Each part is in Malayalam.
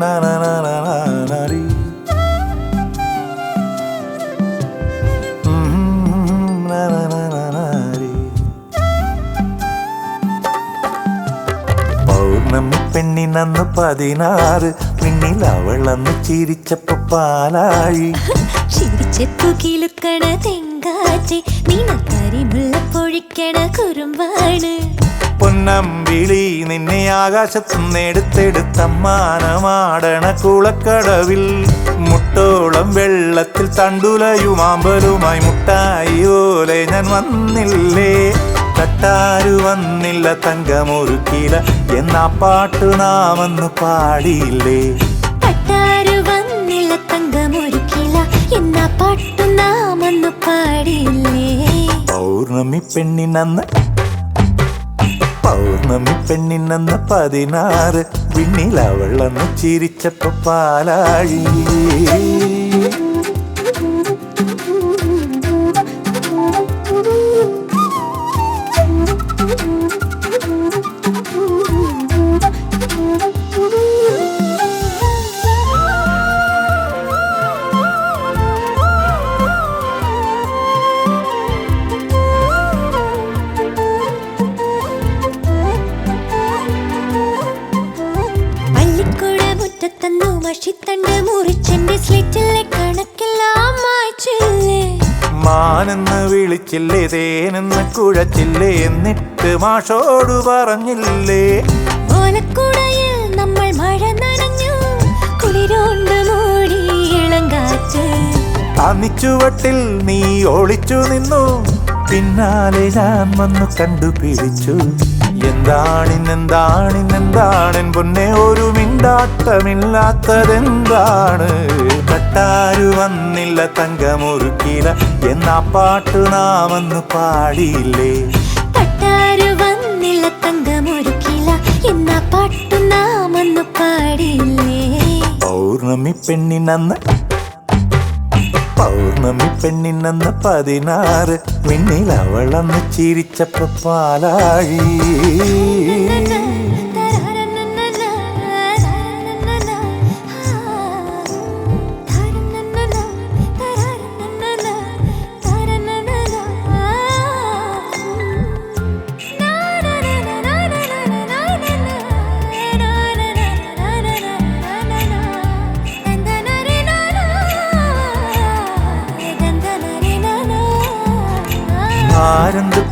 na na na na na na. Mm, na na dee. പൗർണമി പെണ്ണിനന്ന് പതിനാറ് പിന്നിൽ അവളന്ന് ചിരിച്ചപ്പോ പാലാഴി ചിരിച്ചെപ്പു തെങ്കാച്ചി നീന കരിമുള്ള പൊഴിക്കണ കുറുമ്പാണ് പൊന്നമ്പിളി നിന്നെ ആകാശത്തുനിന്ന് എടുത്തെടുത്തമ്മാനമാടണ കുളക്കടവിൽ. മുട്ടോളം വെള്ളത്തിൽ തണ്ടുലയുമാമ്പലുമായി മുട്ടായി പോലെ ഞാൻ വന്നില്ലേ? തട്ടാരു വന്നില്ല തങ്കമൊരുക്കില എന്നാ പാട്ടു നാമെന്ന് പാടിയില്ലേ? വന്നില്ല തങ്കമൊരുക്കില എന്നാ പാട്ടു നാമൊന്നു പാടിയില്ലേ? പൗർണമി പെണ്ണിനന്ന് പൗർണമി പെണ്ണിനന്ന് പതിനാറ് പിന്നിൽ അവളന്ന് ചിരിച്ചപ്പോ പാലാഴി മഷിത്തണ്ട് മുറിച്ചെന്റെ സ്ലിറ്റിലെ കണക്കെല്ലാം മായ്ച്ചില്ലേ? മാനെന്ന് വിളിച്ചില്ലേ തേനെന്ന് കുഴച്ചില്ലേ എന്നിട്ട് മാഷോട് പറഞ്ഞില്ലേ? ഓലക്കുടയിൽ നമ്മൾ മഴ നനഞ്ഞു കുളിരോണ്ട് മൂടി ഇളങ്കാറ്റ് അന്നിച്ചുവട്ടിൽ നീ ഒളിച്ചു നിന്നു പിന്നാലെ ഞാൻ വന്നു കണ്ടുപിടിച്ചു എന്താണിന്നെന്താണിന്നെന്താണെൻ പൊന്നെ ഒരു മിണ്ടാട്ടമില്ലാത്തതെന്താണ്? കട്ടാരു വന്നില്ല തങ്കമൊരുക്കില എന്നാ പാട്ടു നാമെന്ന് പാടിയില്ലേ? പട്ടാരു വന്നില്ല തങ്കമൊരുക്കില എന്നാ പാട്ടു നാമൊന്നു പാടിയില്ലേ? പൗർണമി പെണ്ണിനന്ന് പൗർണമി പെണ്ണിനന്ന് പതിനാറ് മിന്നിൽ അവളന്ന് ചിരിച്ചപ്പോ പാലാഴി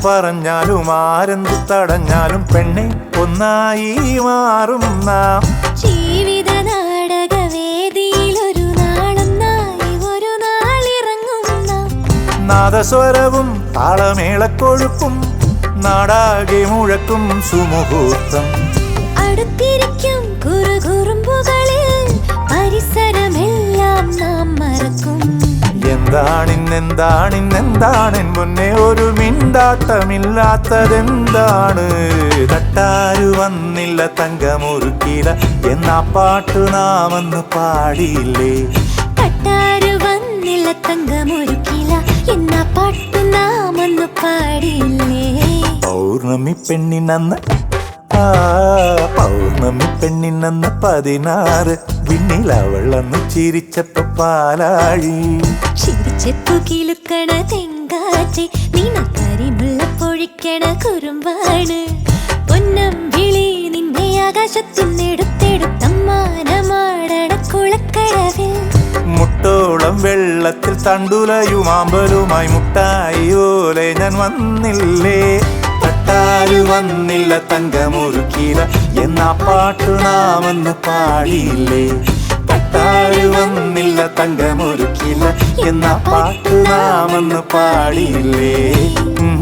പറഞ്ഞാലും ആരെന്ത് തടഞ്ഞാലും പെണ്ണെ ഒന്നായി മാറും നാം. ജീവിത നാടകവേദിയിൽ ഒരു നാളൊന്നായി ഒരു നാദസ്വരവും താളമേളക്കൊഴുപ്പും നാടാകെ മുഴക്കും സുമുഹൂർത്തം. എന്താണിന്നെന്താണിന്നെന്താണെൻ മുന്നേ ഒരു മിണ്ടാട്ടമില്ലാത്തതെന്താണ്? തട്ടാരു വന്നില്ല തങ്കമൊരുക്കില എന്നാ പാട്ടു നാമെന്ന് പാടിയില്ലേ? തട്ടാരു വന്നില്ല തങ്കമൊരുക്കില എന്നാ പാട്ടു നാമെന്ന് പാടിയില്ലേ? പൗർണമി പെണ്ണിനന്ന് ആ പൗർണമി പെണ്ണിനന്ന് പതിനാറ് പിന്നിൽ അവളന്ന് ചിരിച്ചപ്പോ പാലാഴി ചിരിച്ചെപ്പു കിലുക്കണ തെങ്കാറ്റ് കരിമുള്ള പൊഴിക്കണ കുറുമ്പാണ്. പൊന്നം വിളി നിന്നെ ആകാശത്തിനെടുത്തെടുത്തമ്മാനമാടണ കുളക്കടവിൽ. മുട്ടോളം വെള്ളത്തിൽ തണ്ടുലയുമാമ്പലുമായി മുട്ടായി ഓലെ ഞാൻ വന്നില്ലേ? തട്ടാരു വന്നില്ല തങ്കമുറുക്കില എന്നാ പാട്ടു നാമെന്ന് പാടിയില്ലേ? തട്ടാരു വന്നില്ല തങ്കമൊരുക്കില എന്നാ പാട്ട് നാമെന്ന് പാടിയില്ലേ ഉം,